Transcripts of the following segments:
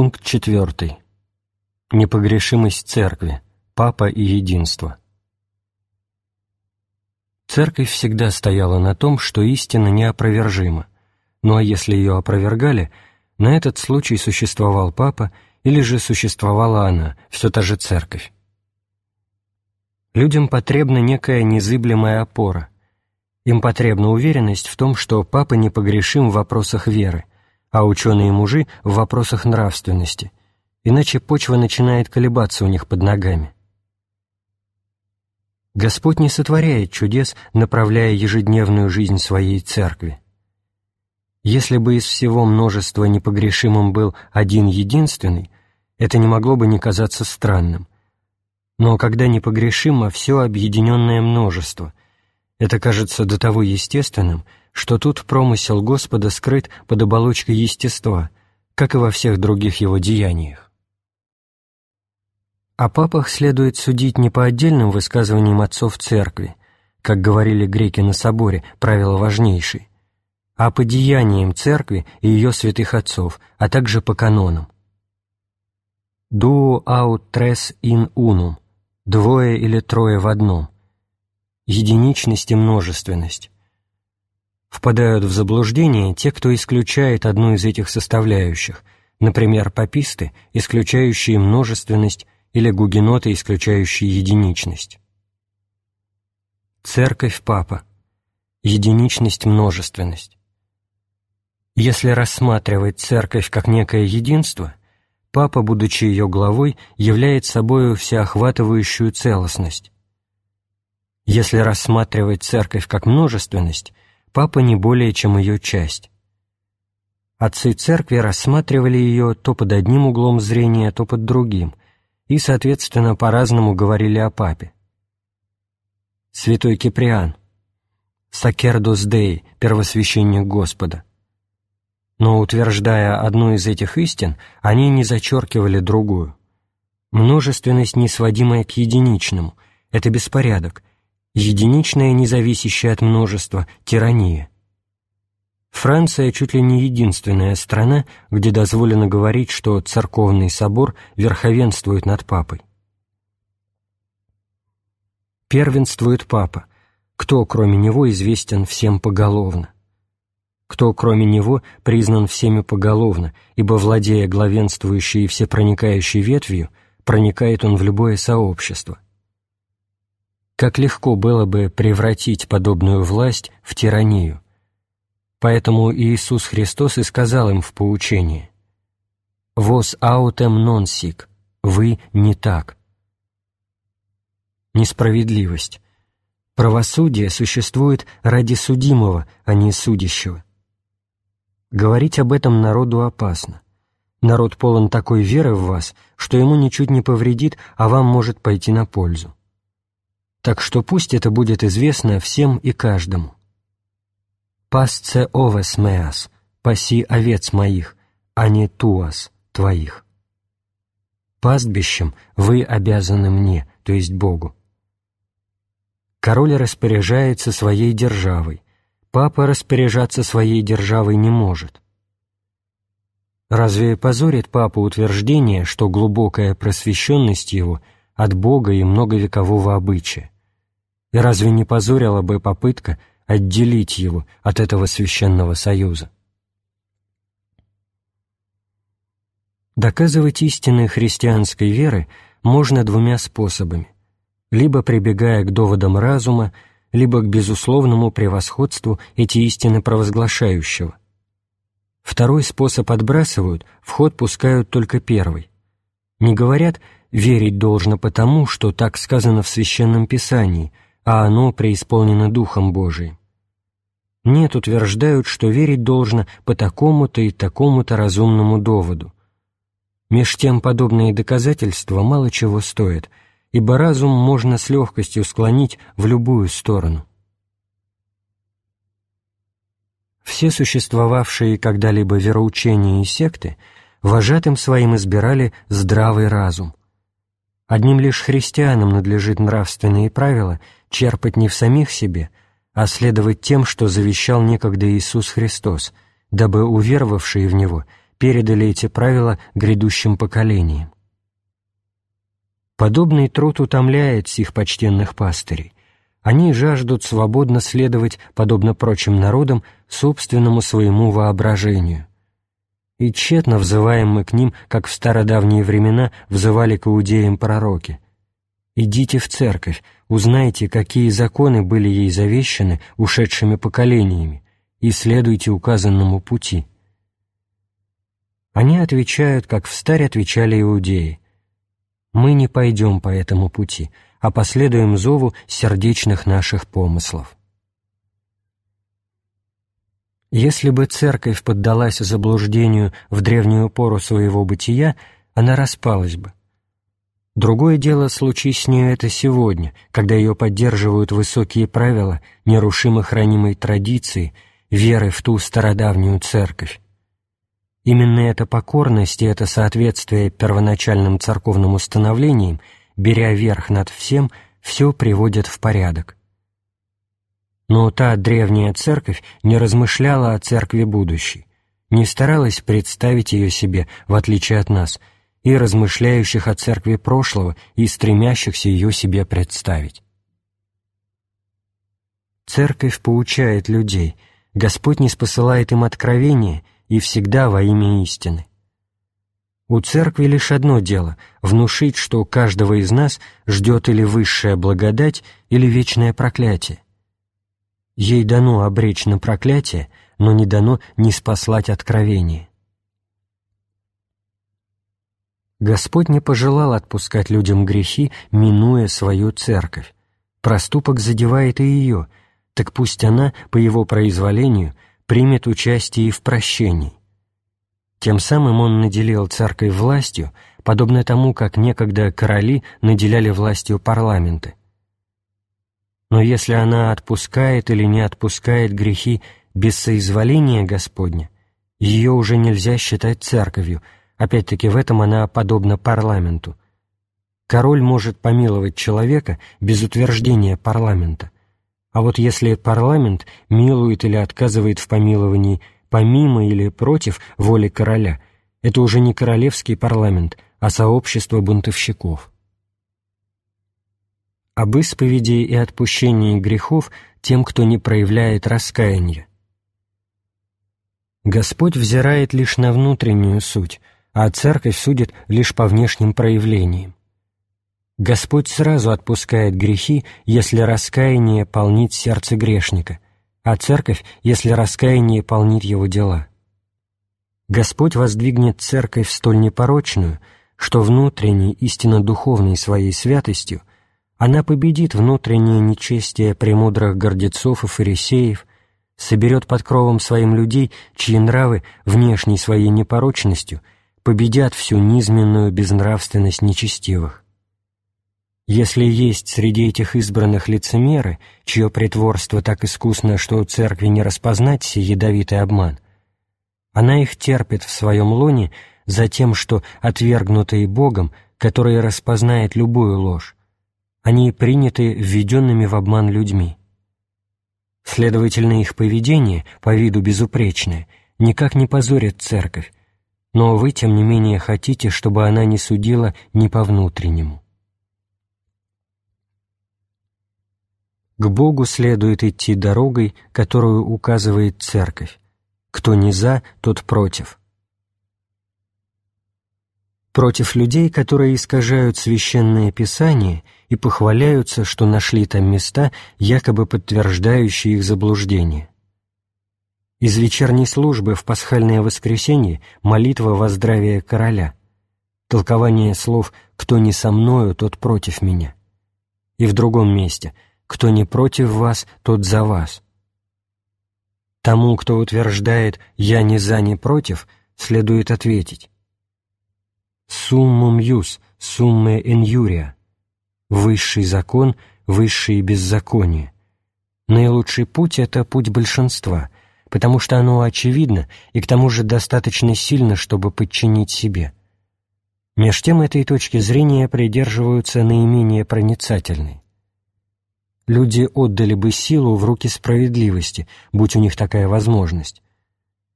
Пункт 4. Непогрешимость Церкви, Папа и Единство. Церковь всегда стояла на том, что истина неопровержима, ну а если ее опровергали, на этот случай существовал Папа или же существовала она, все та же Церковь. Людям потребна некая незыблемая опора. Им потребна уверенность в том, что Папа непогрешим в вопросах веры, а ученые-мужи — в вопросах нравственности, иначе почва начинает колебаться у них под ногами. Господь не сотворяет чудес, направляя ежедневную жизнь своей церкви. Если бы из всего множества непогрешимым был один единственный, это не могло бы не казаться странным. Но когда непогрешимо все объединенное множество, это кажется до того естественным, что тут промысел Господа скрыт под оболочкой естества, как и во всех других его деяниях. О папах следует судить не по отдельным высказываниям отцов церкви, как говорили греки на соборе, правило важнейшее, а по деяниям церкви и ее святых отцов, а также по канонам. «Duo aut tres in unum» — «двое или трое в одном», единичность и множественность. Впадают в заблуждение те, кто исключает одну из этих составляющих, например, паписты, исключающие множественность или гугеноты, исключающие единичность. Церковь Папа. Единичность, множественность. Если рассматривать церковь как некое единство, Папа, будучи ее главой, является собой всеохватывающую целостность. Если рассматривать церковь как множественность, Папа не более чем ее часть. Отцы церкви рассматривали ее то под одним углом зрения, то под другим, и, соответственно, по-разному говорили о Папе. Святой Киприан, Сакердос Дей, первосвященник Господа. Но, утверждая одну из этих истин, они не зачеркивали другую. Множественность, не сводимая к единичному, — это беспорядок, единичное, независящее от множества, тирания. Франция чуть ли не единственная страна, где дозволено говорить, что церковный собор верховенствует над папой. Первенствует папа, кто, кроме него, известен всем поголовно. Кто, кроме него, признан всеми поголовно, ибо, владея главенствующей и всепроникающей ветвью, проникает он в любое сообщество – как легко было бы превратить подобную власть в тиранию. Поэтому Иисус Христос и сказал им в поучении «Вос аутем нон сик» — «Вы не так». Несправедливость. Правосудие существует ради судимого, а не судящего. Говорить об этом народу опасно. Народ полон такой веры в вас, что ему ничуть не повредит, а вам может пойти на пользу так что пусть это будет известно всем и каждому. «Пасце овес меас, паси овец моих, а не туас, твоих». Пастбищем вы обязаны мне, то есть Богу. Король распоряжается своей державой, папа распоряжаться своей державой не может. Разве позорит папа утверждение, что глубокая просвещенность его – от Бога и многовекового обычая. И разве не позорила бы попытка отделить его от этого священного союза? Доказывать истины христианской веры можно двумя способами, либо прибегая к доводам разума, либо к безусловному превосходству эти истины провозглашающего. Второй способ отбрасывают, в ход пускают только первый. Не говорят – верить должно потому, что так сказано в Священном Писании, а оно преисполнено Духом Божиим. Нет, утверждают, что верить должно по такому-то и такому-то разумному доводу. Меж тем подобные доказательства мало чего стоят, ибо разум можно с легкостью склонить в любую сторону. Все существовавшие когда-либо вероучения и секты вожатым своим избирали здравый разум, Одним лишь христианам надлежит нравственные правила черпать не в самих себе, а следовать тем, что завещал некогда Иисус Христос, дабы уверовавшие в Него передали эти правила грядущим поколениям. Подобный труд утомляет сих почтенных пастырей. Они жаждут свободно следовать, подобно прочим народам, собственному своему воображению. И тщетно взываем мы к ним, как в стародавние времена взывали к иудеям пророки. «Идите в церковь, узнайте, какие законы были ей завещаны ушедшими поколениями, и следуйте указанному пути». Они отвечают, как в старе отвечали иудеи – мы не пойдем по этому пути, а последуем зову сердечных наших помыслов. Если бы церковь поддалась заблуждению в древнюю пору своего бытия, она распалась бы. Другое дело случись с нею это сегодня, когда ее поддерживают высокие правила нерушимо хранимой традиции, веры в ту стародавнюю церковь. Именно эта покорность и это соответствие первоначальным церковным установлениям, беря верх над всем, все приводят в порядок. Но та древняя церковь не размышляла о церкви будущей, не старалась представить ее себе, в отличие от нас, и размышляющих о церкви прошлого и стремящихся ее себе представить. Церковь поучает людей, Господь не спосылает им откровения — и всегда во имя истины. У церкви лишь одно дело — внушить, что каждого из нас ждет или высшая благодать, или вечное проклятие. Ей дано обречь на проклятие, но не дано не спаслать откровение. Господь не пожелал отпускать людям грехи, минуя свою церковь. Проступок задевает и ее, так пусть она, по его произволению, примет участие и в прощении. Тем самым он наделил церковь властью, подобно тому, как некогда короли наделяли властью парламенты. Но если она отпускает или не отпускает грехи без соизволения Господня, ее уже нельзя считать церковью, опять-таки в этом она подобна парламенту. Король может помиловать человека без утверждения парламента, а вот если парламент милует или отказывает в помиловании помимо или против воли короля, это уже не королевский парламент, а сообщество бунтовщиков. Об исповеди и отпущении грехов тем, кто не проявляет раскаяния. Господь взирает лишь на внутреннюю суть, а церковь судит лишь по внешним проявлениям. Господь сразу отпускает грехи, если раскаяние полнит сердце грешника, а церковь, если раскаяние полнит его дела. Господь воздвигнет церковь столь непорочную, что внутренней, истинно духовной своей святостью она победит внутреннее нечестие премудрых гордецов и фарисеев, соберет под кровом своим людей, чьи нравы внешней своей непорочностью победят всю низменную безнравственность нечестивых. Если есть среди этих избранных лицемеры, чье притворство так искусно, что у церкви не распознать сей ядовитый обман, она их терпит в своем лоне за тем, что отвергнутые Богом, который распознает любую ложь, они приняты введенными в обман людьми. Следовательно, их поведение, по виду безупречное, никак не позорит церковь, но вы, тем не менее, хотите, чтобы она не судила ни по внутреннему. К Богу следует идти дорогой, которую указывает Церковь. Кто не за, тот против. Против людей, которые искажают священное писание и похваляются, что нашли там места, якобы подтверждающие их заблуждение. Из вечерней службы в пасхальное воскресенье молитва во здравие короля, толкование слов «кто не со мною, тот против меня». И в другом месте – кто не против вас, тот за вас. Тому, кто утверждает «я не за, не против», следует ответить «Суммум юс, сумме инюрия» — высший закон, высшие беззакония. Наилучший путь — это путь большинства, потому что оно очевидно и к тому же достаточно сильно, чтобы подчинить себе. Меж тем этой точки зрения придерживаются наименее проницательные люди отдали бы силу в руки справедливости, будь у них такая возможность.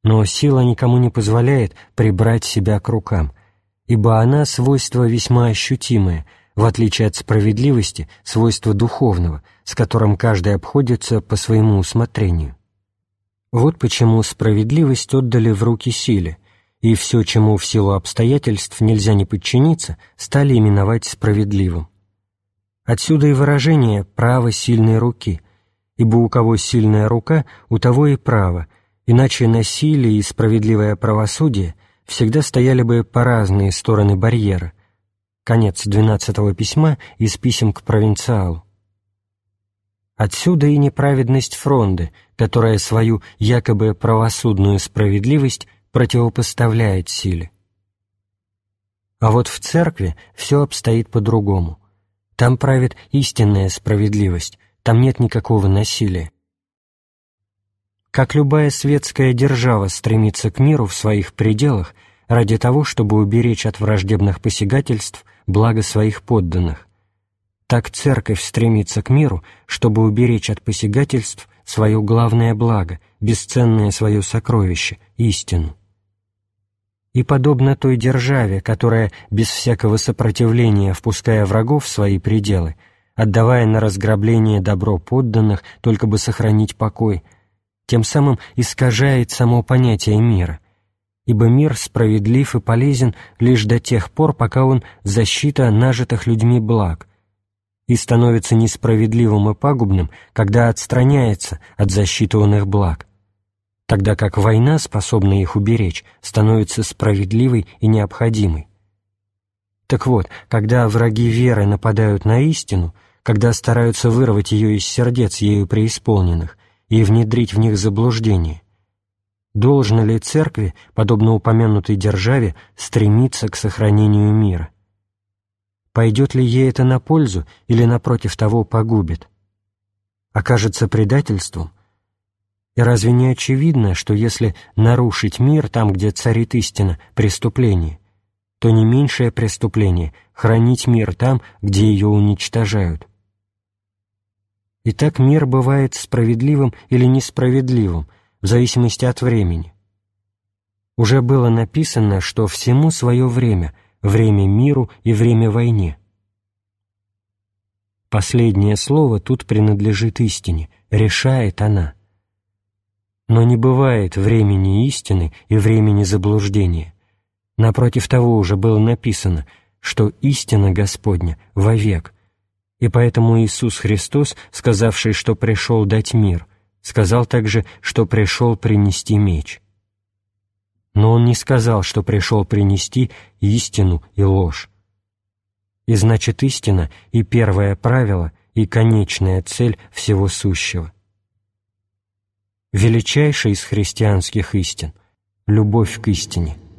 Но сила никому не позволяет прибрать себя к рукам, ибо она свойство весьма ощутимое, в отличие от справедливости, свойство духовного, с которым каждый обходится по своему усмотрению. Вот почему справедливость отдали в руки силе, и все, чему в силу обстоятельств нельзя не подчиниться, стали именовать справедливым. Отсюда и выражение «право сильной руки», ибо у кого сильная рука, у того и право, иначе насилие и справедливое правосудие всегда стояли бы по разные стороны барьера. Конец двенадцатого письма из писем к провинциалу. Отсюда и неправедность фронды, которая свою якобы правосудную справедливость противопоставляет силе. А вот в церкви все обстоит по-другому. Там правит истинная справедливость, там нет никакого насилия. Как любая светская держава стремится к миру в своих пределах ради того, чтобы уберечь от враждебных посягательств благо своих подданных, так церковь стремится к миру, чтобы уберечь от посягательств свое главное благо, бесценное свое сокровище, истину. И подобно той державе, которая без всякого сопротивления, впуская врагов в свои пределы, отдавая на разграбление добро подданных, только бы сохранить покой, тем самым искажает само понятие мира, ибо мир справедлив и полезен лишь до тех пор, пока он защита нажитых людьми благ, и становится несправедливым и пагубным, когда отстраняется от защиты благ, тогда как война, способная их уберечь, становится справедливой и необходимой. Так вот, когда враги веры нападают на истину, когда стараются вырвать ее из сердец ею преисполненных и внедрить в них заблуждение, должно ли церкви, подобно упомянутой державе, стремиться к сохранению мира? Пойдет ли ей это на пользу или, напротив того, погубит? Окажется предательством – и разве не очевидно, что если нарушить мир там, где царит истина, преступление, то не меньшее преступление — хранить мир там, где ее уничтожают? Итак, мир бывает справедливым или несправедливым, в зависимости от времени. Уже было написано, что всему свое время, время миру и время войне. Последнее слово тут принадлежит истине, решает она — но не бывает времени истины и времени заблуждения. Напротив того уже было написано, что истина Господня вовек, и поэтому Иисус Христос, сказавший, что пришел дать мир, сказал также, что пришел принести меч. Но Он не сказал, что пришел принести истину и ложь. И значит, истина и первое правило, и конечная цель всего сущего — величайшая из христианских истин — любовь к истине —